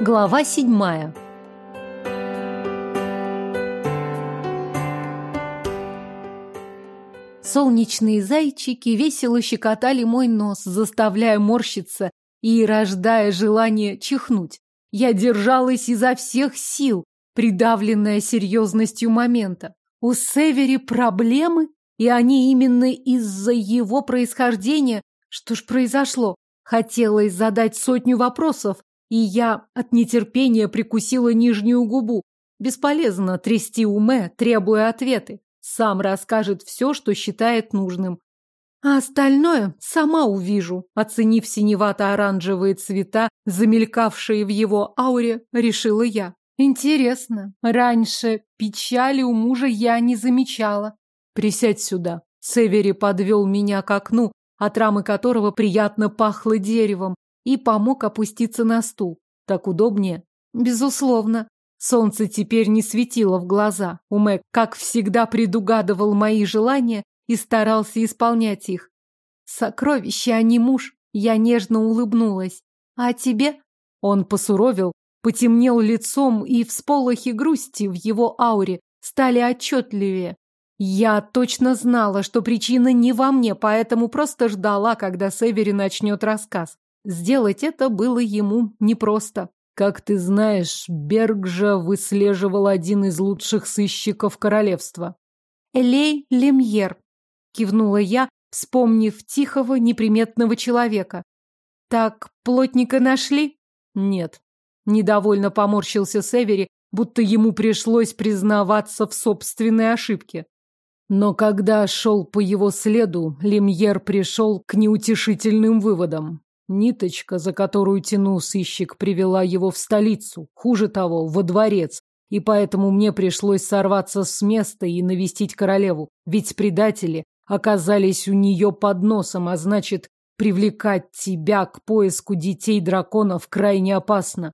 Глава седьмая. Солнечные зайчики весело щекотали мой нос, заставляя морщиться и рождая желание чихнуть. Я держалась изо всех сил, придавленная серьезностью момента. У Севери проблемы, и они именно из-за его происхождения. Что ж произошло? Хотелось задать сотню вопросов, и я от нетерпения прикусила нижнюю губу. Бесполезно трясти уме, требуя ответы. Сам расскажет все, что считает нужным. А остальное сама увижу. Оценив синевато-оранжевые цвета, замелькавшие в его ауре, решила я. Интересно, раньше печали у мужа я не замечала. Присядь сюда. Севери подвел меня к окну, от рамы которого приятно пахло деревом, и помог опуститься на стул. Так удобнее? Безусловно. Солнце теперь не светило в глаза. Умек, как всегда, предугадывал мои желания и старался исполнять их. Сокровище, а не муж. Я нежно улыбнулась. А тебе? Он посуровил, потемнел лицом, и всполохи грусти в его ауре стали отчетливее. Я точно знала, что причина не во мне, поэтому просто ждала, когда Севери начнет рассказ. Сделать это было ему непросто. Как ты знаешь, Бергжа выслеживал один из лучших сыщиков королевства. Элей Лемьер, кивнула я, вспомнив тихого, неприметного человека. Так плотника нашли? Нет. Недовольно поморщился Севери, будто ему пришлось признаваться в собственной ошибке. Но когда шел по его следу, Лемьер пришел к неутешительным выводам. Ниточка, за которую тянул сыщик, привела его в столицу, хуже того, во дворец, и поэтому мне пришлось сорваться с места и навестить королеву, ведь предатели оказались у нее под носом, а значит, привлекать тебя к поиску детей драконов крайне опасно.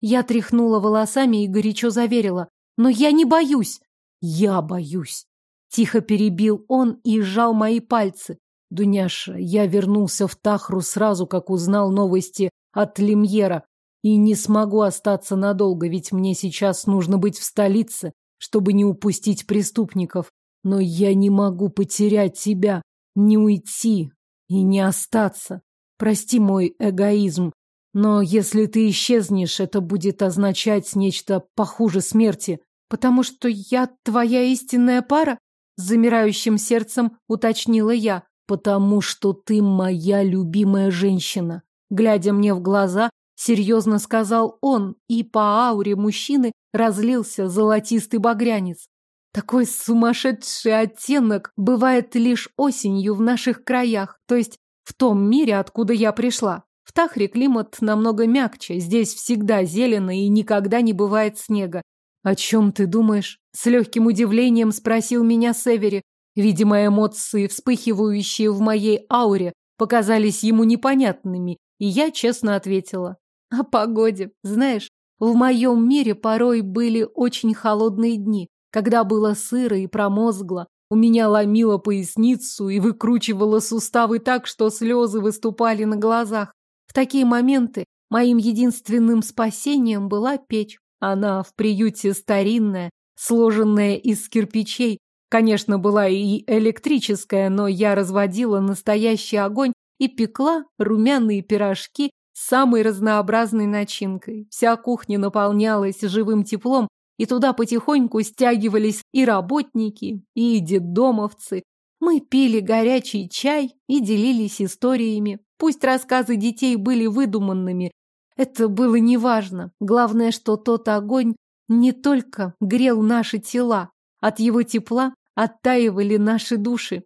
Я тряхнула волосами и горячо заверила, но я не боюсь. Я боюсь. Тихо перебил он и сжал мои пальцы. Дуняша, я вернулся в Тахру сразу, как узнал новости от Лемьера, и не смогу остаться надолго, ведь мне сейчас нужно быть в столице, чтобы не упустить преступников. Но я не могу потерять тебя, не уйти и не остаться. Прости мой эгоизм, но если ты исчезнешь, это будет означать нечто похуже смерти, потому что я твоя истинная пара, замирающим сердцем уточнила я. «Потому что ты моя любимая женщина», глядя мне в глаза, серьезно сказал он, и по ауре мужчины разлился золотистый багрянец. Такой сумасшедший оттенок бывает лишь осенью в наших краях, то есть в том мире, откуда я пришла. В Тахре климат намного мягче, здесь всегда зелено и никогда не бывает снега. «О чем ты думаешь?» С легким удивлением спросил меня Севери, Видимо, эмоции, вспыхивающие в моей ауре, показались ему непонятными, и я честно ответила. О погоде. Знаешь, в моем мире порой были очень холодные дни, когда было сыро и промозгло. У меня ломило поясницу и выкручивало суставы так, что слезы выступали на глазах. В такие моменты моим единственным спасением была печь. Она в приюте старинная, сложенная из кирпичей, Конечно, была и электрическая, но я разводила настоящий огонь и пекла румяные пирожки с самой разнообразной начинкой. Вся кухня наполнялась живым теплом, и туда потихоньку стягивались и работники, и детдомовцы. Мы пили горячий чай и делились историями. Пусть рассказы детей были выдуманными, это было неважно. Главное, что тот огонь не только грел наши тела, от его тепла оттаивали наши души.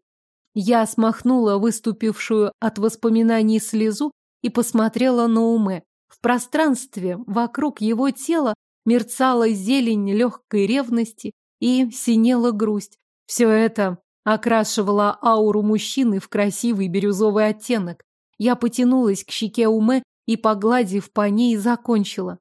Я смахнула выступившую от воспоминаний слезу и посмотрела на Уме. В пространстве вокруг его тела мерцала зелень легкой ревности и синела грусть. Все это окрашивало ауру мужчины в красивый бирюзовый оттенок. Я потянулась к щеке Уме и, погладив по ней, закончила.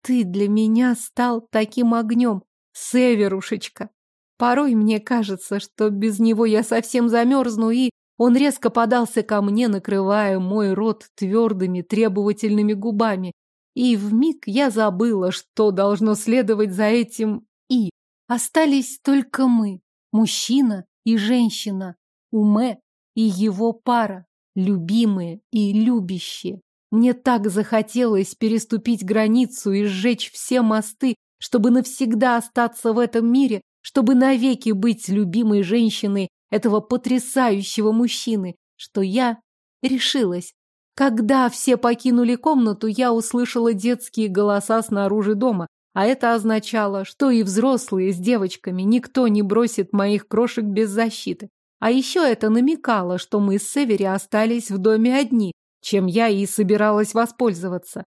Ты для меня стал таким огнем, Северушечка. Порой мне кажется, что без него я совсем замерзну, и он резко подался ко мне, накрывая мой рот твердыми требовательными губами. И вмиг я забыла, что должно следовать за этим «и». Остались только мы, мужчина и женщина, Уме и его пара, любимые и любящие. Мне так захотелось переступить границу и сжечь все мосты, чтобы навсегда остаться в этом мире, чтобы навеки быть любимой женщиной этого потрясающего мужчины, что я решилась. Когда все покинули комнату, я услышала детские голоса снаружи дома, а это означало, что и взрослые с девочками никто не бросит моих крошек без защиты. А еще это намекало, что мы с Севери остались в доме одни, чем я и собиралась воспользоваться.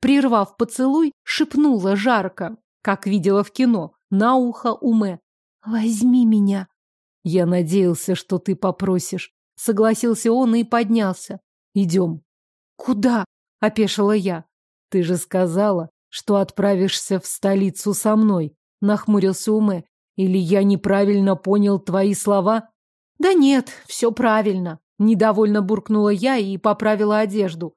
Прервав поцелуй, шепнула жарко, как видела в кино, на ухо Уме. «Возьми меня». «Я надеялся, что ты попросишь». Согласился он и поднялся. «Идем». «Куда?» – опешила я. «Ты же сказала, что отправишься в столицу со мной», – нахмурился Уме. «Или я неправильно понял твои слова?» «Да нет, все правильно», – недовольно буркнула я и поправила одежду.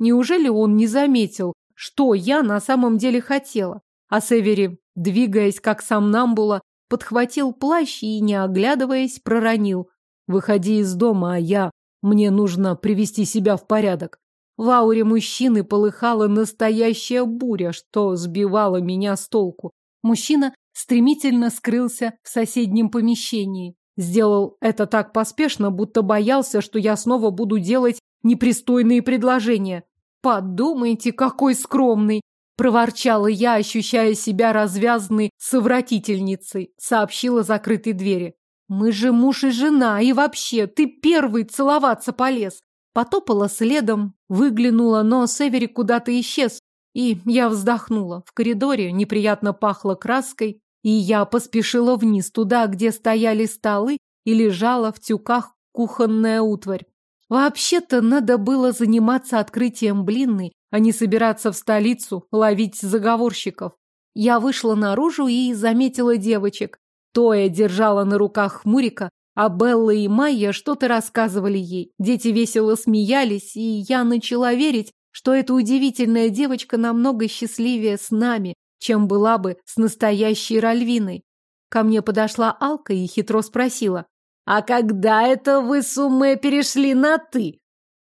Неужели он не заметил, что я на самом деле хотела? А Севери, двигаясь как сам Намбула, подхватил плащ и, не оглядываясь, проронил. «Выходи из дома, а я... Мне нужно привести себя в порядок». В ауре мужчины полыхала настоящая буря, что сбивало меня с толку. Мужчина стремительно скрылся в соседнем помещении. Сделал это так поспешно, будто боялся, что я снова буду делать непристойные предложения. «Подумайте, какой скромный!» – проворчала я, ощущая себя развязанной совратительницей, сообщила закрытой двери. «Мы же муж и жена, и вообще, ты первый целоваться полез!» Потопала следом, выглянула, но Севери куда-то исчез, и я вздохнула. В коридоре неприятно пахло краской, и я поспешила вниз, туда, где стояли столы и лежала в тюках кухонная утварь. Вообще-то надо было заниматься открытием блинной, а не собираться в столицу ловить заговорщиков. Я вышла наружу и заметила девочек. Тоя держала на руках хмурика, а Белла и Майя что-то рассказывали ей. Дети весело смеялись, и я начала верить, что эта удивительная девочка намного счастливее с нами, чем была бы с настоящей Ральвиной. Ко мне подошла Алка и хитро спросила. «А когда это вы с Уме перешли на «ты»?»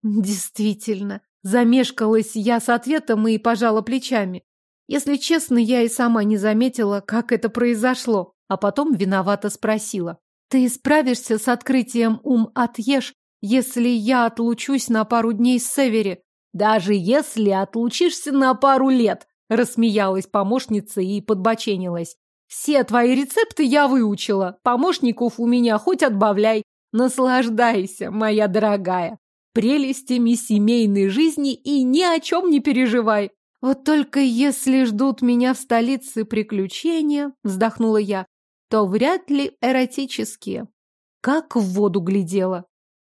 Действительно, замешкалась я с ответом и пожала плечами. Если честно, я и сама не заметила, как это произошло, а потом виновато спросила. «Ты справишься с открытием ум отъешь, если я отлучусь на пару дней с Севери?» «Даже если отлучишься на пару лет», Рассмеялась помощница и подбоченилась. Все твои рецепты я выучила. Помощников у меня хоть отбавляй. Наслаждайся, моя дорогая, прелестями семейной жизни и ни о чем не переживай. Вот только если ждут меня в столице приключения, вздохнула я, то вряд ли эротические. Как в воду глядела.